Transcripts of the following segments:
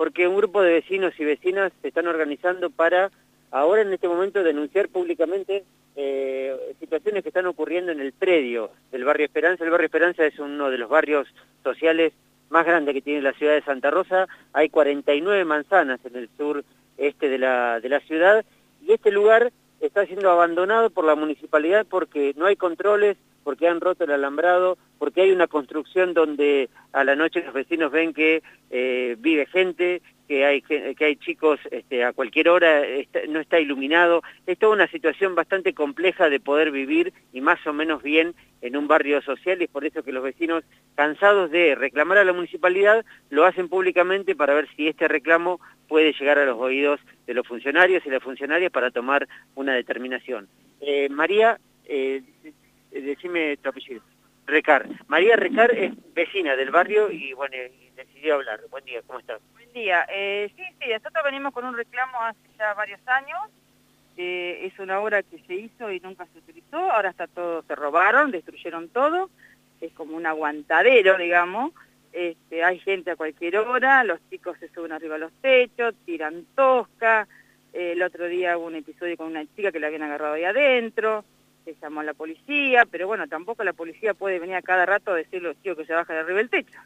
porque un grupo de vecinos y vecinas se están organizando para ahora en este momento denunciar públicamente eh, situaciones que están ocurriendo en el predio del barrio Esperanza. El barrio Esperanza es uno de los barrios sociales más grandes que tiene la ciudad de Santa Rosa. Hay 49 manzanas en el sur este de la, de la ciudad y este lugar está siendo abandonado por la municipalidad porque no hay controles, porque han roto el alambrado, porque hay una construcción donde a la noche los vecinos ven que eh, vive gente, que hay, que hay chicos este, a cualquier hora, no está iluminado. Es toda una situación bastante compleja de poder vivir y más o menos bien en un barrio social y es por eso que los vecinos, cansados de reclamar a la municipalidad, lo hacen públicamente para ver si este reclamo puede llegar a los oídos de los funcionarios y las funcionarias para tomar una determinación. Eh, María, eh, decime tu. Recar. María Recar es vecina del barrio y bueno, decidió hablar. Buen día, ¿cómo estás? Buen día. Eh, sí, sí, nosotros venimos con un reclamo hace ya varios años. Eh, es una obra que se hizo y nunca se utilizó. Ahora está todo, se robaron, destruyeron todo. Es como un aguantadero, digamos. Este, hay gente a cualquier hora, los chicos se suben arriba a los techos, tiran tosca. Eh, el otro día hubo un episodio con una chica que la habían agarrado ahí adentro se llamó a la policía, pero bueno, tampoco la policía puede venir a cada rato a decirle a los chicos que se baja de arriba del techo.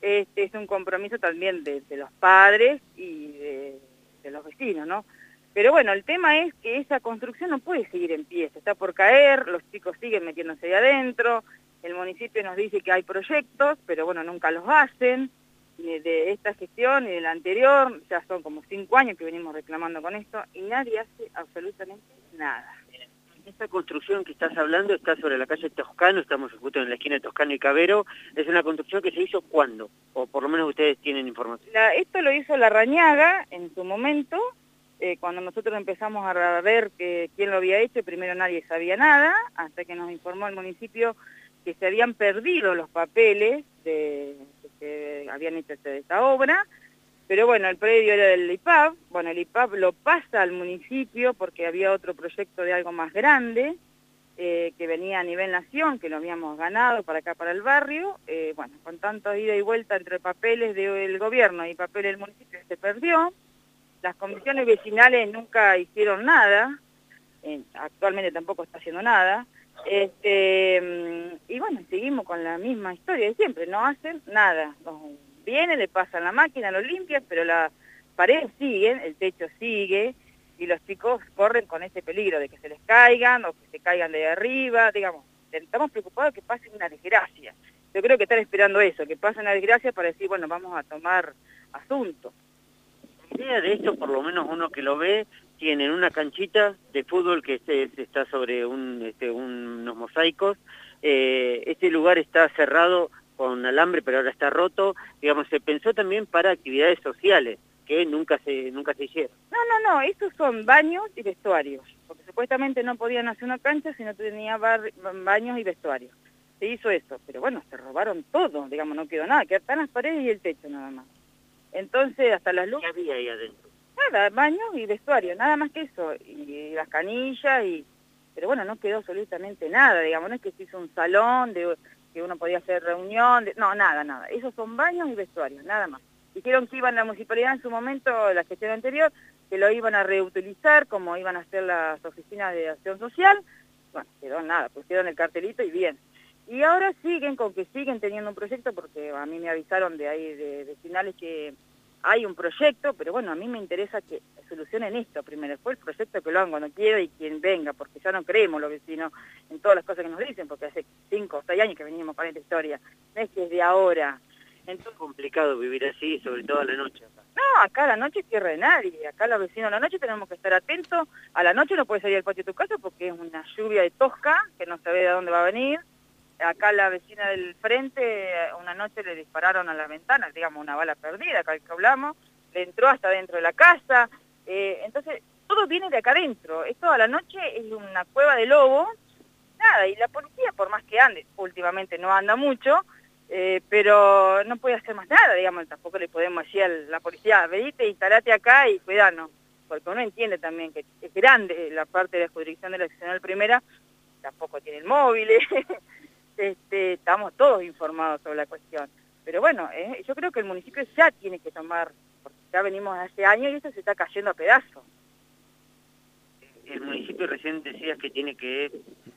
Este es un compromiso también de, los padres y de, los vecinos, ¿no? Pero bueno, el tema es que esa construcción no puede seguir en pie, está por caer, los chicos siguen metiéndose ahí adentro, el municipio nos dice que hay proyectos, pero bueno, nunca los hacen, ni de esta gestión ni de la anterior, ya son como cinco años que venimos reclamando con esto, y nadie hace absolutamente nada. Esta construcción que estás hablando está sobre la calle Toscano, estamos justo en la esquina de Toscano y Cabero. ¿Es una construcción que se hizo cuándo? O por lo menos ustedes tienen información. esto lo hizo la Rañaga en su momento, eh, cuando nosotros empezamos a ver que, quién lo había hecho, primero nadie sabía nada, hasta que nos informó el municipio que se habían perdido los papeles de, que habían hecho esta obra, pero bueno, el predio era del IPAB, bueno, el IPAB lo pasa al municipio porque había otro proyecto de algo más grande, eh, que venía a nivel nación, que lo habíamos ganado para acá, para el barrio, eh, bueno, con tanto ida y vuelta entre papeles del gobierno y papeles del municipio se perdió, las comisiones vecinales nunca hicieron nada, actualmente tampoco está haciendo nada, este, mm, y bueno, seguimos con la misma historia de siempre, no hacen nada, viene, le pasan la máquina, lo limpian, pero las paredes siguen, el techo sigue, y los chicos corren con ese peligro de que se les caigan o que se caigan de arriba, digamos, estamos preocupados que pase una desgracia. Yo creo que están esperando eso, que pase una desgracia para decir, bueno, vamos a tomar asunto. La idea de esto, por lo menos uno que lo ve, tienen una canchita de fútbol que este, está sobre un, este, unos mosaicos. Eh, este lugar está cerrado con alambre, pero ahora está roto. Digamos, se pensó también para actividades sociales, que nunca se, nunca se hicieron. No, no, no, estos son baños y vestuarios, porque supuestamente no podían hacer una cancha si no tenía baños y vestuarios. Se hizo eso, pero bueno, se robaron todo, digamos, no quedó nada, quedaron las paredes y el techo nada más. Entonces, hasta las luces... ¿Qué había ahí adentro? Nada, baños y vestuario, nada más que eso, y, las canillas, y pero bueno, no quedó absolutamente nada, digamos, no es que se hizo un salón de que uno podía hacer reunión, no, nada, nada. Esos son baños y vestuarios, nada más. Dijeron que iban la municipalidad en su momento, la gestión anterior, que lo iban a reutilizar como iban a hacer las oficinas de acción social. Bueno, quedó nada, pusieron el cartelito y bien. Y ahora siguen con que siguen teniendo un proyecto, porque a mí me avisaron de ahí, de, de finales, que hay un proyecto, pero bueno, a mí me interesa que solucionen esto primero, después el proyecto que lo hagan cuando quiera y quien venga, porque ya no creemos los vecinos en todas las cosas que nos dicen, porque hace años que venimos con esta historia, no es que es de ahora. Entonces, es complicado vivir así, sobre todo a la noche. No, acá a la noche es tierra de nadie, acá los vecinos a la noche tenemos que estar atentos, a la noche no puedes salir al patio de tu casa porque es una lluvia de tosca, que no sabe de dónde va a venir, acá la vecina del frente, una noche le dispararon a la ventana, digamos, una bala perdida, acá que hablamos, le entró hasta dentro de la casa, eh, entonces todo viene de acá adentro, esto a la noche es una cueva de lobo, y la policía, por más que ande, últimamente no anda mucho, eh, pero no puede hacer más nada, digamos, tampoco le podemos decir a la policía, venite, instalate acá y cuidanos, porque uno entiende también que es grande la parte de la jurisdicción de la seccional primera, tampoco tiene el móvil, este, estamos todos informados sobre la cuestión. Pero bueno, eh, yo creo que el municipio ya tiene que tomar, porque ya venimos hace años y esto se está cayendo a pedazos. El municipio recién decía que tiene que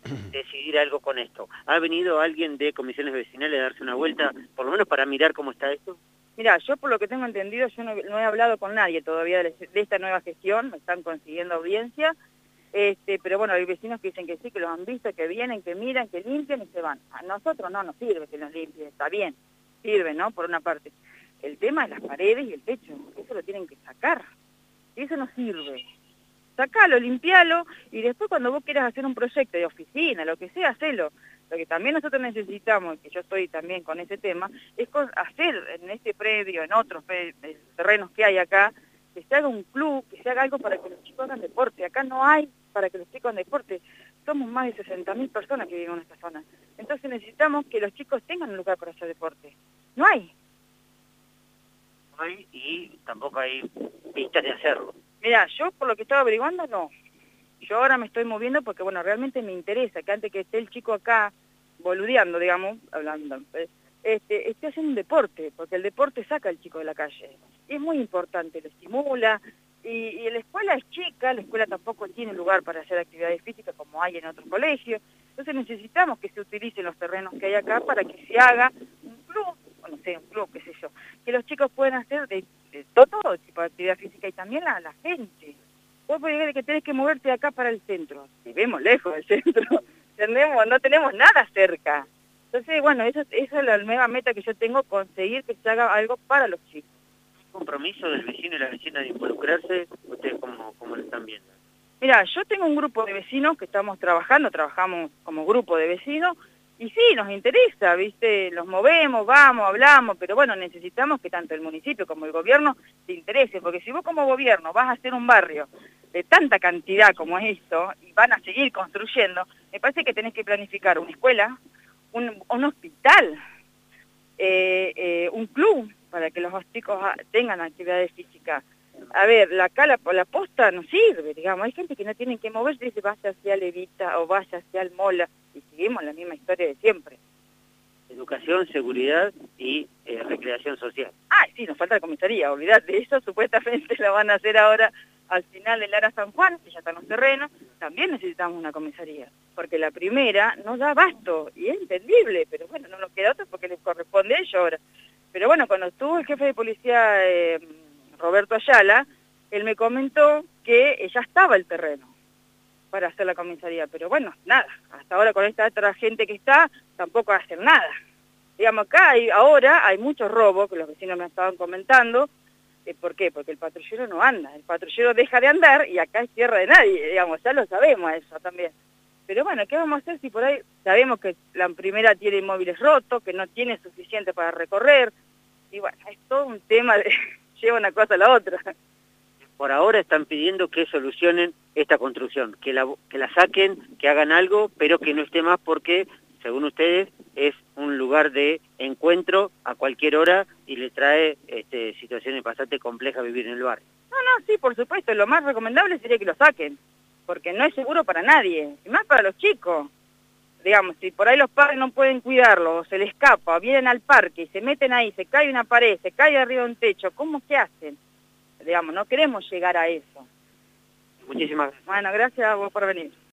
decidir algo con esto. ¿Ha venido alguien de comisiones vecinales a darse una vuelta, por lo menos para mirar cómo está esto? Mira, yo por lo que tengo entendido, yo no, he hablado con nadie todavía de, esta nueva gestión, me están consiguiendo audiencia, este, pero bueno, hay vecinos que dicen que sí, que los han visto, que vienen, que miran, que limpian y se van. A nosotros no nos sirve que nos limpien, está bien, sirve, ¿no? Por una parte. El tema es las paredes y el techo, eso lo tienen que sacar, eso no sirve. Sacalo, limpialo y después cuando vos quieras hacer un proyecto de oficina, lo que sea, hacelo. Lo que también nosotros necesitamos, que yo estoy también con ese tema, es hacer en este predio, en otros terrenos que hay acá, que se haga un club, que se haga algo para que los chicos hagan deporte. Acá no hay para que los chicos hagan deporte. Somos más de 60.000 personas que viven en esta zona. Entonces necesitamos que los chicos tengan un lugar para hacer deporte. No hay. No hay y tampoco hay pistas de hacerlo. Mira, yo por lo que estaba averiguando, no. Yo ahora me estoy moviendo porque, bueno, realmente me interesa que antes que esté el chico acá, boludeando, digamos, hablando, eh, este, esté haciendo un deporte, porque el deporte saca al chico de la calle. Es muy importante, lo estimula, y, y, la escuela es chica, la escuela tampoco tiene lugar para hacer actividades físicas como hay en otros colegios, entonces necesitamos que se utilicen los terrenos que hay acá para que se haga un club, o no sé, un club, qué sé yo, que los chicos puedan hacer de, todo, tipo de actividad física y también la, la gente. Vos podés que tenés que moverte de acá para el centro, vivimos lejos del centro, tenemos, no tenemos nada cerca. Entonces, bueno, eso, esa es la nueva meta que yo tengo, conseguir que se haga algo para los chicos. compromiso del vecino y la vecina de involucrarse? ¿Ustedes cómo, cómo lo están viendo? Mira, yo tengo un grupo de vecinos que estamos trabajando, trabajamos como grupo de vecinos, y sí, nos interesa, ¿viste? Los movemos, vamos, hablamos, pero bueno, necesitamos que tanto el municipio como el gobierno se interese, porque si vos como gobierno vas a hacer un barrio de tanta cantidad como es esto, y van a seguir construyendo, me parece que tenés que planificar una escuela, un, hospital, eh, eh, un club, para que los chicos tengan actividades físicas. A ver, la, cala, la posta no sirve, digamos, hay gente que no tiene que moverse, dice vaya hacia Levita o vaya hacia el Mola, y seguimos la misma historia de siempre. Educación, seguridad y eh, recreación social. Ah, sí, nos falta la comisaría, olvidate, eso supuestamente lo van a hacer ahora al final del Lara San Juan, que ya están los terrenos, también necesitamos una comisaría, porque la primera no da abasto, y es entendible, pero bueno, no nos queda otro porque les corresponde a ellos ahora. Pero bueno, cuando estuvo el jefe de policía, eh, Roberto Ayala, él me comentó que ya estaba el terreno para hacer la comisaría, pero bueno, nada, hasta ahora con esta otra gente que está, tampoco hacer nada. Digamos, acá hay, ahora hay muchos robos, que los vecinos me estaban comentando, eh, ¿Por qué? Porque el patrullero no anda, el patrullero deja de andar y acá es tierra de nadie, digamos, ya lo sabemos eso también. Pero bueno, ¿qué vamos a hacer si por ahí sabemos que la primera tiene inmóviles rotos, que no tiene suficiente para recorrer? Y bueno, es todo un tema de lleva una cosa a la otra. Por ahora están pidiendo que solucionen esta construcción, que la, que la saquen, que hagan algo, pero que no esté más porque, según ustedes, es un lugar de encuentro a cualquier hora y le trae este, situaciones bastante complejas vivir en el barrio. No, no, sí, por supuesto, lo más recomendable sería que lo saquen, porque no es seguro para nadie, y más para los chicos. Digamos, si por ahí los padres no pueden cuidarlo, o se les escapa, o vienen al parque y se meten ahí, se cae una pared, se cae arriba un techo, ¿cómo que hacen? Digamos, no queremos llegar a eso. Muchísimas gracias. Bueno, gracias a vos por venir.